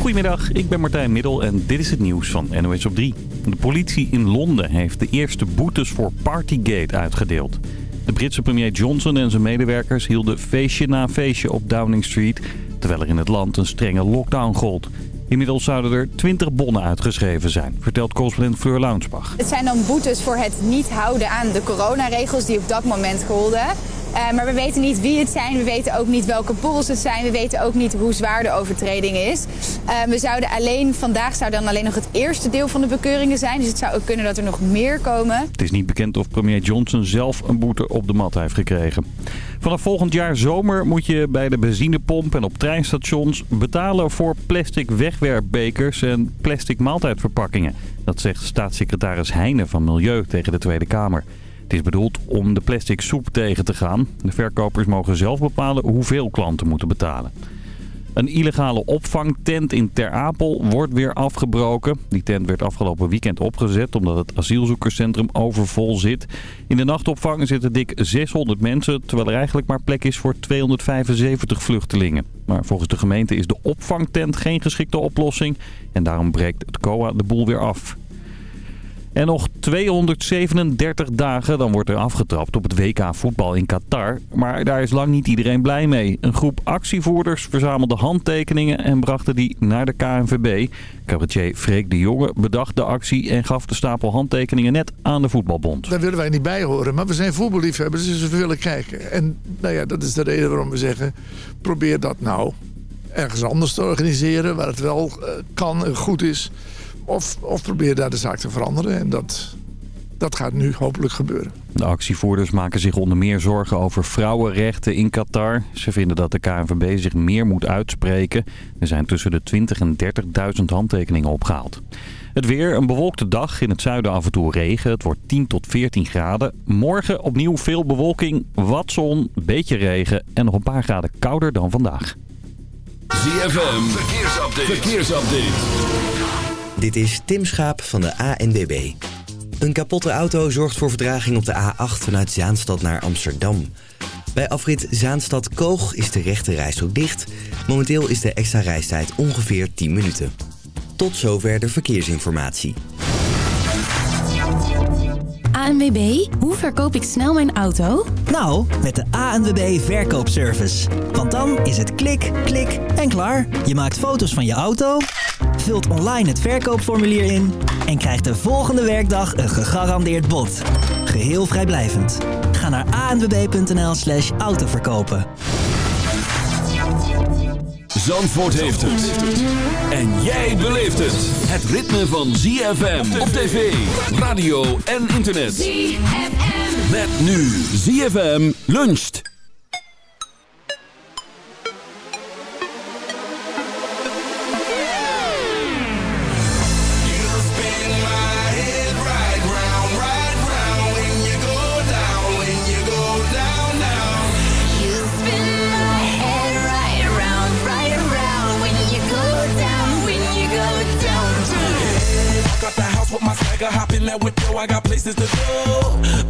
Goedemiddag, ik ben Martijn Middel en dit is het nieuws van NOS op 3. De politie in Londen heeft de eerste boetes voor Partygate uitgedeeld. De Britse premier Johnson en zijn medewerkers hielden feestje na feestje op Downing Street... terwijl er in het land een strenge lockdown gold. Inmiddels zouden er 20 bonnen uitgeschreven zijn, vertelt correspondent Fleur Launsbach. Het zijn dan boetes voor het niet houden aan de coronaregels die op dat moment golden... Uh, maar we weten niet wie het zijn, we weten ook niet welke borrels het zijn, we weten ook niet hoe zwaar de overtreding is. Uh, we zouden alleen, vandaag zou dan alleen nog het eerste deel van de bekeuringen zijn, dus het zou ook kunnen dat er nog meer komen. Het is niet bekend of premier Johnson zelf een boete op de mat heeft gekregen. Vanaf volgend jaar zomer moet je bij de benzinepomp en op treinstations betalen voor plastic wegwerpbekers en plastic maaltijdverpakkingen. Dat zegt staatssecretaris Heijnen van Milieu tegen de Tweede Kamer. Het is bedoeld om de plastic soep tegen te gaan. De verkopers mogen zelf bepalen hoeveel klanten moeten betalen. Een illegale opvangtent in Ter Apel wordt weer afgebroken. Die tent werd afgelopen weekend opgezet omdat het asielzoekerscentrum overvol zit. In de nachtopvang zitten dik 600 mensen, terwijl er eigenlijk maar plek is voor 275 vluchtelingen. Maar volgens de gemeente is de opvangtent geen geschikte oplossing en daarom breekt het COA de boel weer af. En nog 237 dagen, dan wordt er afgetrapt op het WK voetbal in Qatar. Maar daar is lang niet iedereen blij mee. Een groep actievoerders verzamelde handtekeningen en brachten die naar de KNVB. Cabaretier Freek de Jonge bedacht de actie en gaf de stapel handtekeningen net aan de voetbalbond. Daar willen wij niet bij horen, maar we zijn voetballiefhebbers, dus we willen kijken. En nou ja, dat is de reden waarom we zeggen, probeer dat nou ergens anders te organiseren... waar het wel uh, kan en goed is... Of, of probeer daar de zaak te veranderen. En dat, dat gaat nu hopelijk gebeuren. De actievoerders maken zich onder meer zorgen over vrouwenrechten in Qatar. Ze vinden dat de KNVB zich meer moet uitspreken. Er zijn tussen de 20 en 30.000 handtekeningen opgehaald. Het weer, een bewolkte dag. In het zuiden af en toe regen. Het wordt 10 tot 14 graden. Morgen opnieuw veel bewolking, wat zon, beetje regen en nog een paar graden kouder dan vandaag. ZFM, verkeersupdate. verkeersupdate. Dit is Tim Schaap van de ANWB. Een kapotte auto zorgt voor verdraging op de A8 vanuit Zaanstad naar Amsterdam. Bij afrit Zaanstad-Koog is de rechte rijstrook dicht. Momenteel is de extra reistijd ongeveer 10 minuten. Tot zover de verkeersinformatie. ANWB, hoe verkoop ik snel mijn auto? Nou, met de ANWB Verkoopservice. Want dan is het klik, klik en klaar. Je maakt foto's van je auto vult online het verkoopformulier in en krijgt de volgende werkdag een gegarandeerd bod. Geheel vrijblijvend. Ga naar anwb.nl slash autoverkopen. Zandvoort heeft het. En jij beleeft het. Het ritme van ZFM op tv, radio en internet. ZFM. Met nu ZFM luncht. Nigga hop in that window, I got places to go.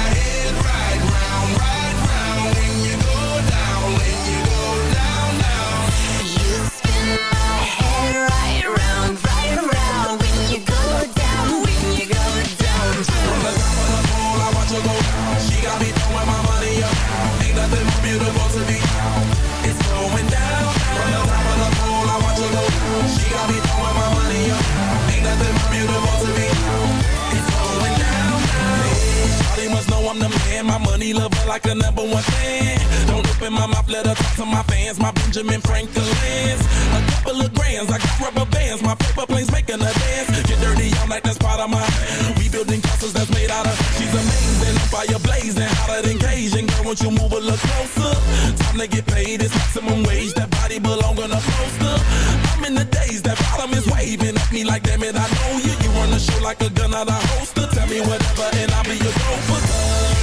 powers. money lover like a number one fan. Don't my mouth, let her talk to my fans. My Benjamin. A couple of grands, I got rubber bands. My paper planes making a dance. Get dirty all night, that's part of my. We building castles that's made out of. She's amazing, blazing, the fire blazing, hotter than Cajun. Girl, won't you move a little closer? Time to get paid, it's maximum wage. That body belong on a poster. I'm in the days, that bottom is waving at me like, damn it, I know you. You run the show like a gun out of holster. Tell me whatever, and I'll be your gopher.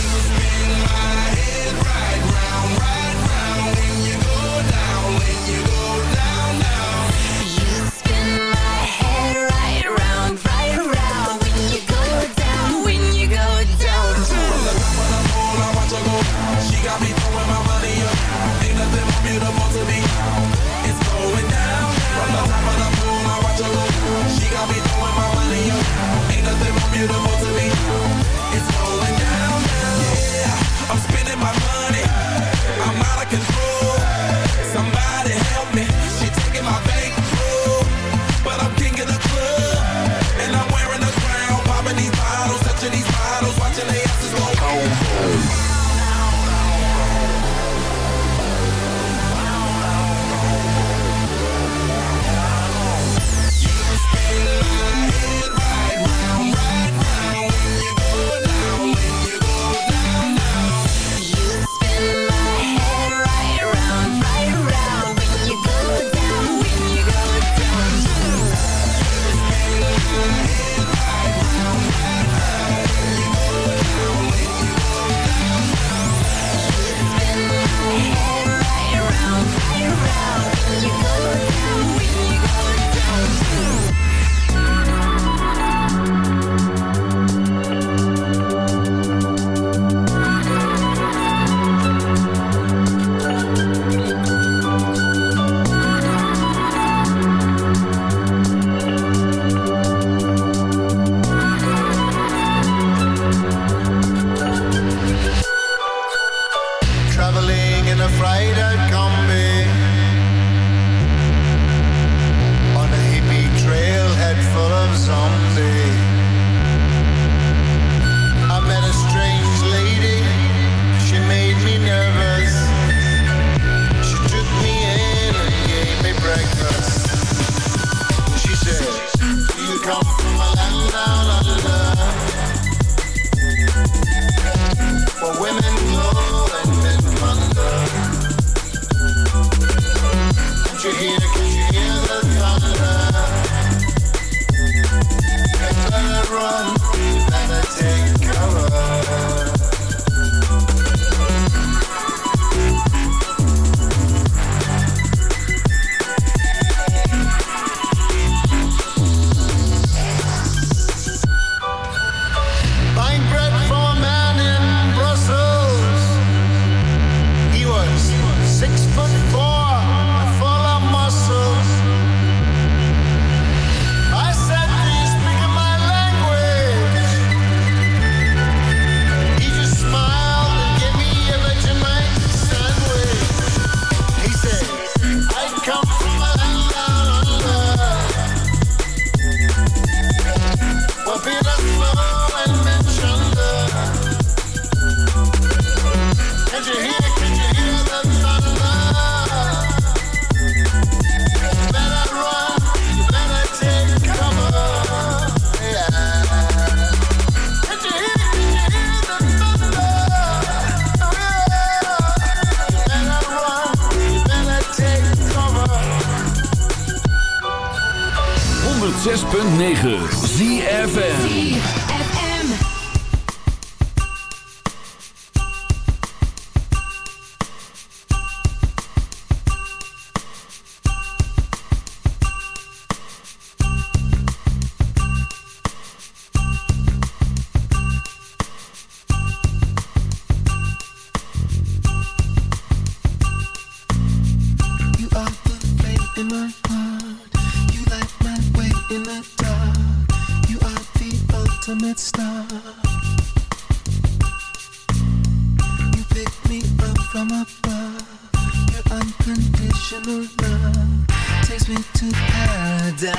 It's going down now, yeah. I'm spending my money. from above. Your unconditional love takes me to paradise.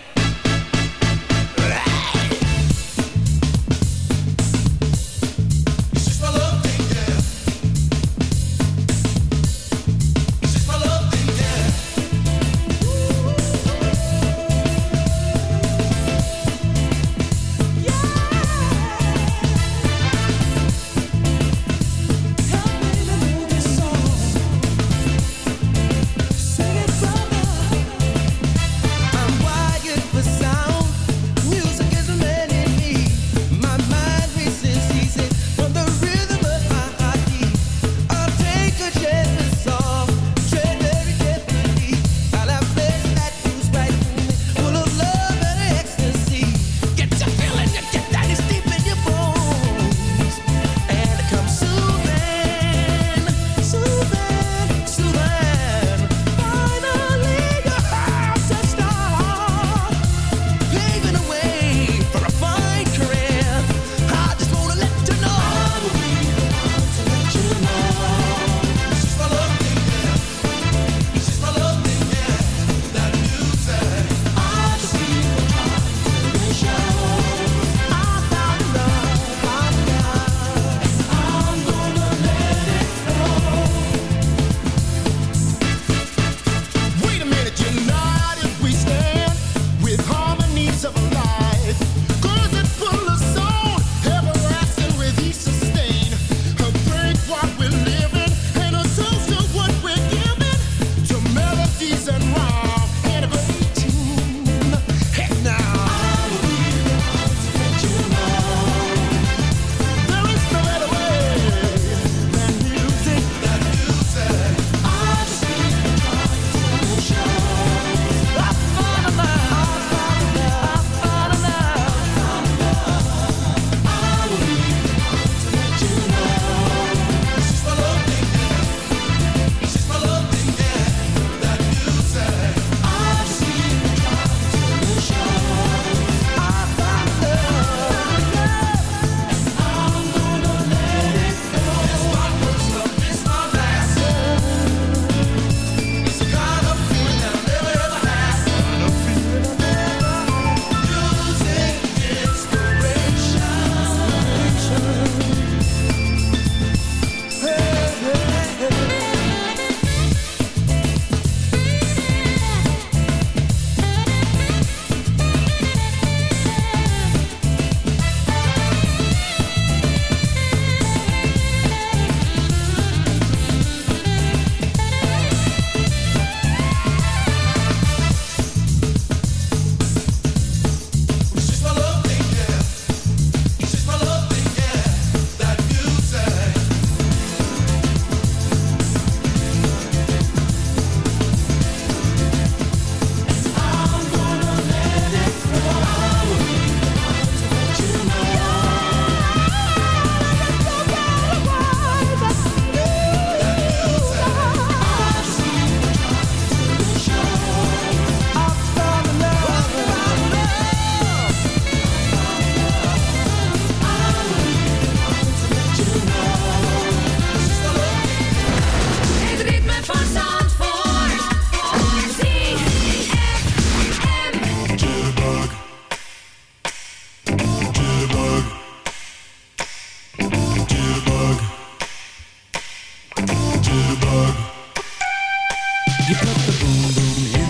You put the boom boom in.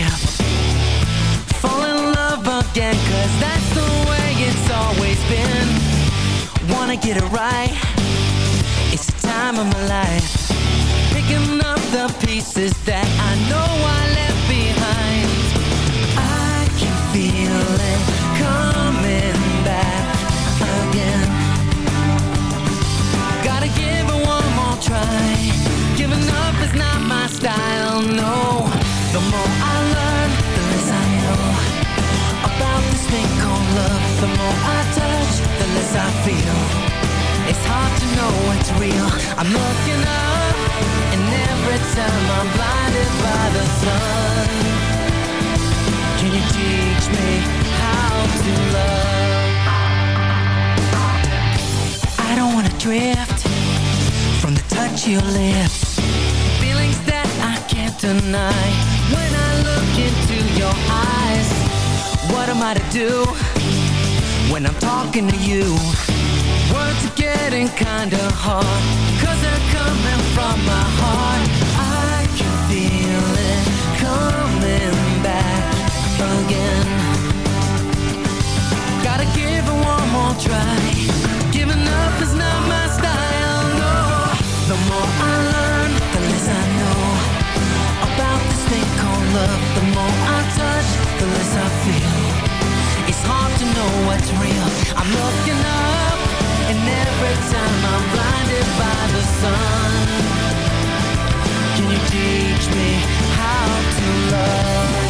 Don't. Fall in love again, cause that's the way it's always been. Wanna get it right. It's the time of my life. Picking up the pieces that I know I left more I touch, the less I feel. It's hard to know what's real. I'm looking up, and every time I'm blinded by the sun. Can you teach me how to love? I don't wanna drift from the touch of your lips. Feelings that I can't deny when I look into your eyes. What am I to do when I'm talking to you? Words are getting kinda hard, cause they're coming from my heart. I can feel it coming back again. Gotta give it one more try. Giving up is not my style, no. The more I learn, the less I know about this thing called love. The more I touch, the less I feel. Hard to know what's real. I'm looking up, and every time I'm blinded by the sun. Can you teach me how to love?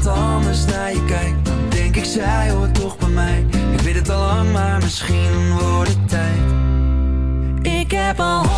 iemand anders naar je kijkt, denk ik zij hoort toch bij mij. Ik weet het al lang, maar misschien wordt het tijd. Ik heb al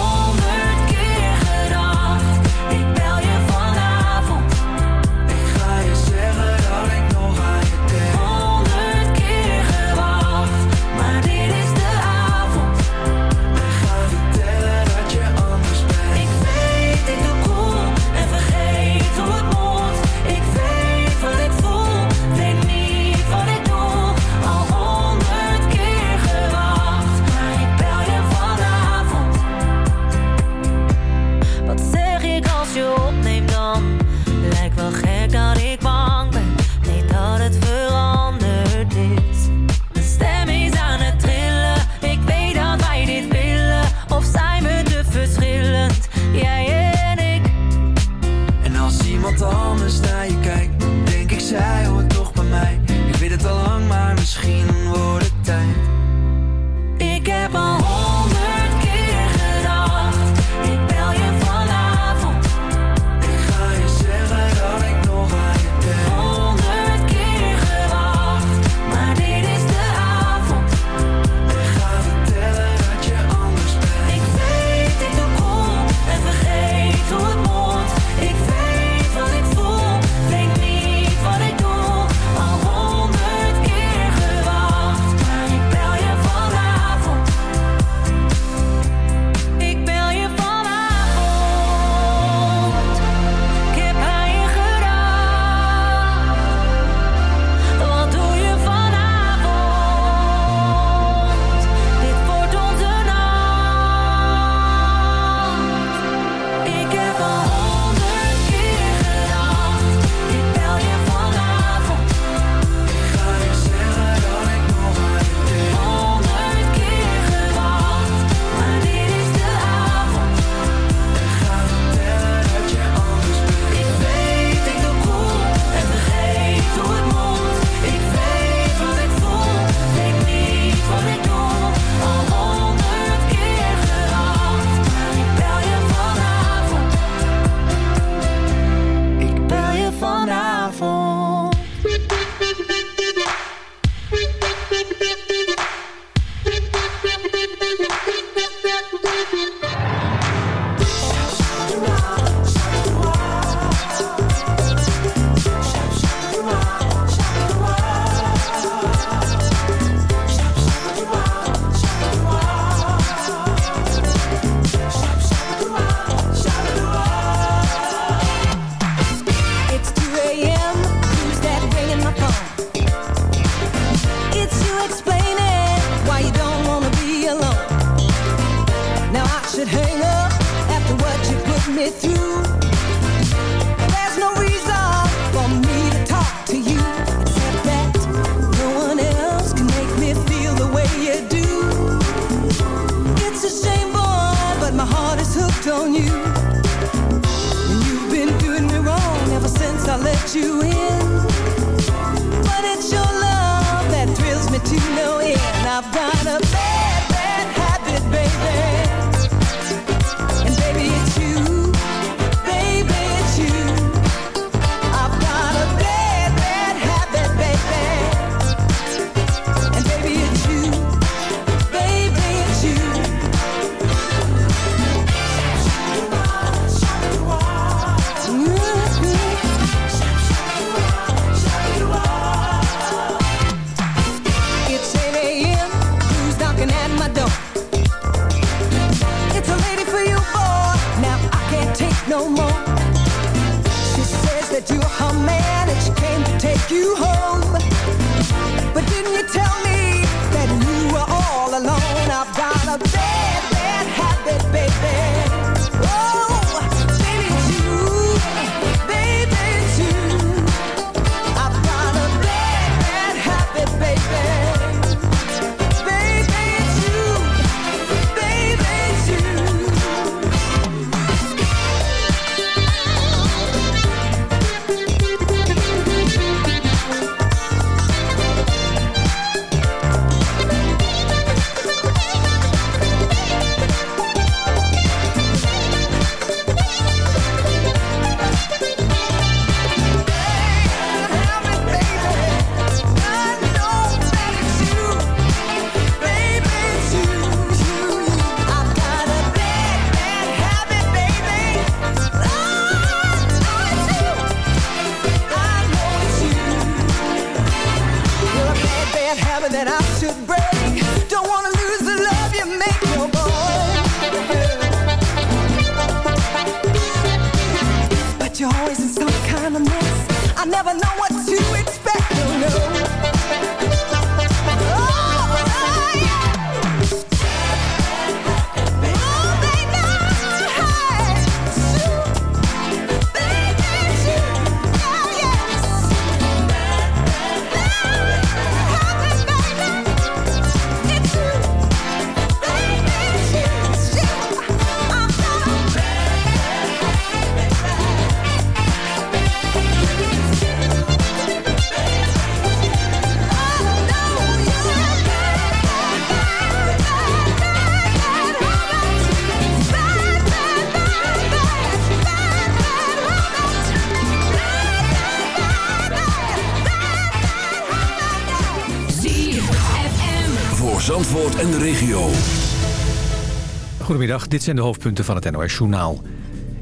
Goedemiddag, dit zijn de hoofdpunten van het NOS Journaal.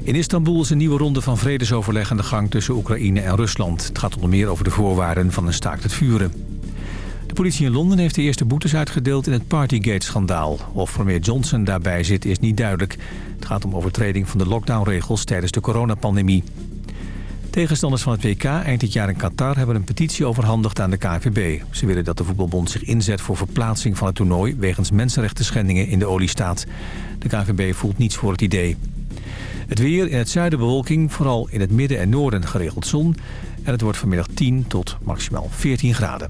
In Istanbul is een nieuwe ronde van vredesoverleg aan de gang tussen Oekraïne en Rusland. Het gaat onder meer over de voorwaarden van een staakt het vuren. De politie in Londen heeft de eerste boetes uitgedeeld in het Partygate-schandaal. Of premier Johnson daarbij zit is niet duidelijk. Het gaat om overtreding van de lockdownregels tijdens de coronapandemie. Tegenstanders van het WK eind dit jaar in Qatar hebben een petitie overhandigd aan de KNVB. Ze willen dat de voetbalbond zich inzet voor verplaatsing van het toernooi... wegens mensenrechten schendingen in de oliestaat. De KNVB voelt niets voor het idee. Het weer in het zuiden bewolking, vooral in het midden en noorden geregeld zon. En het wordt vanmiddag 10 tot maximaal 14 graden.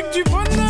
verras, c'est que du bonheur.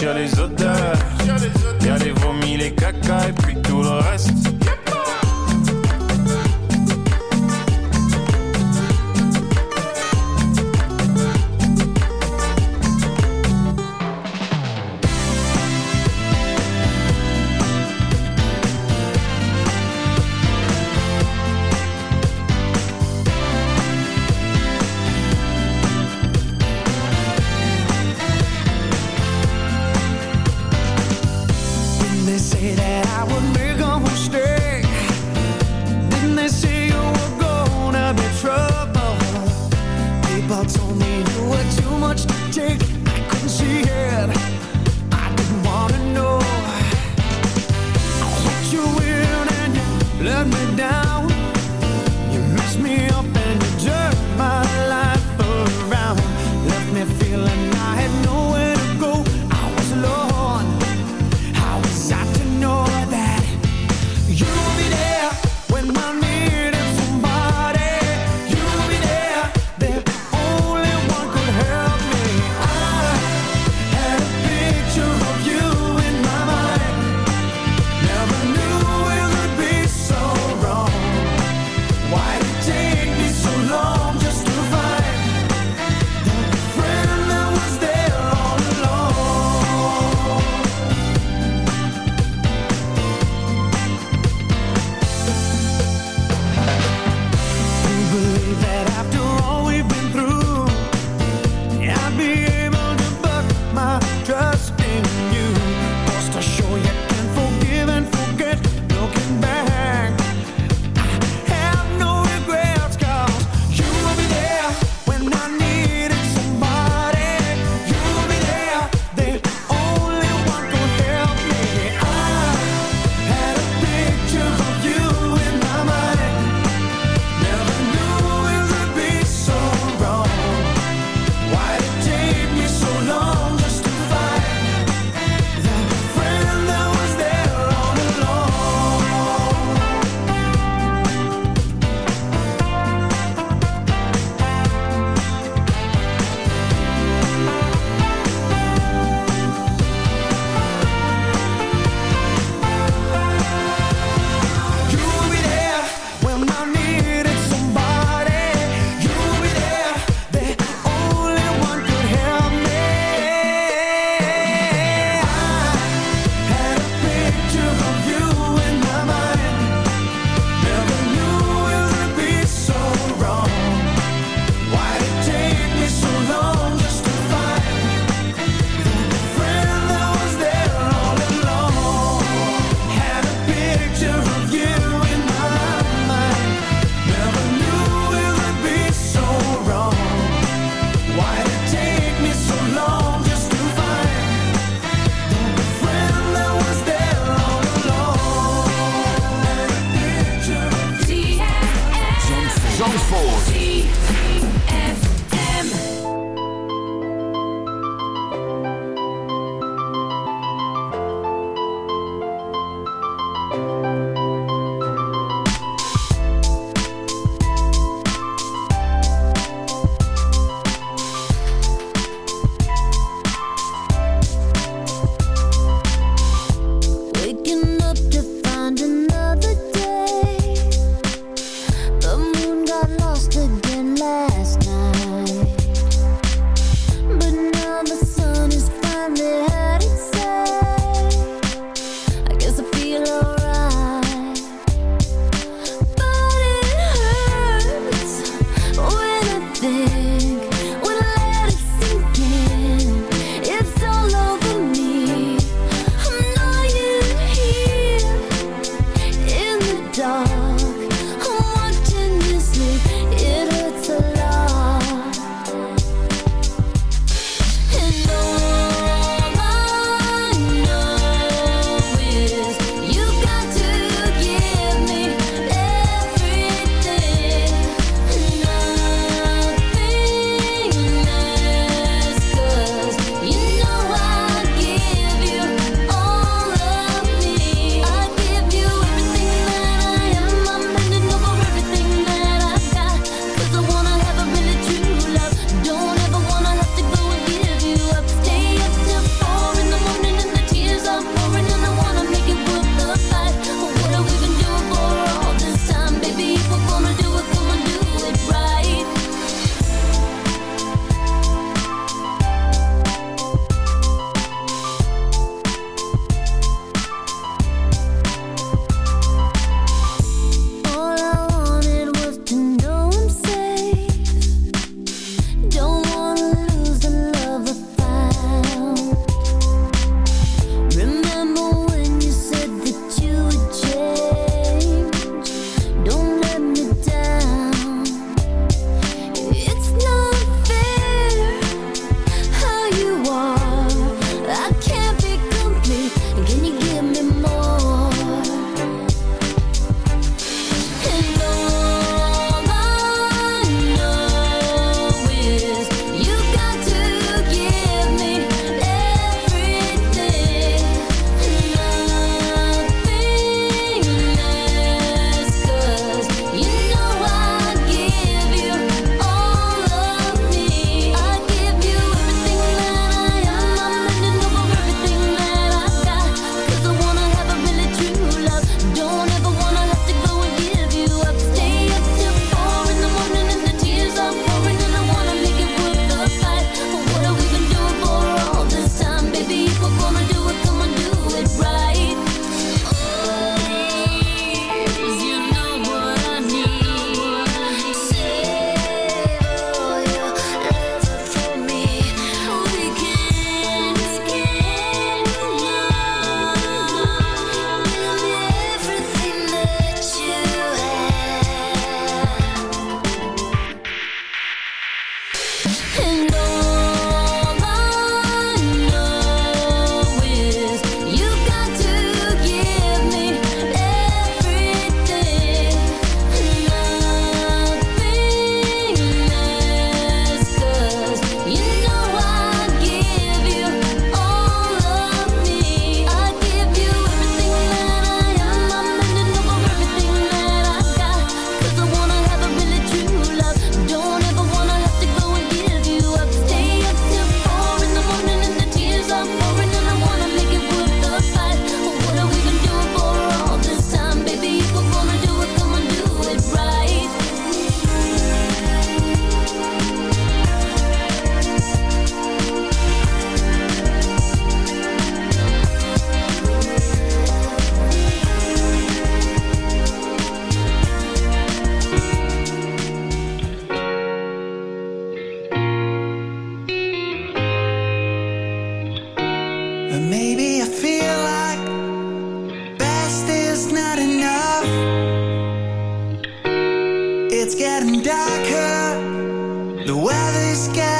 sentir les odeurs The weather's getting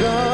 gone.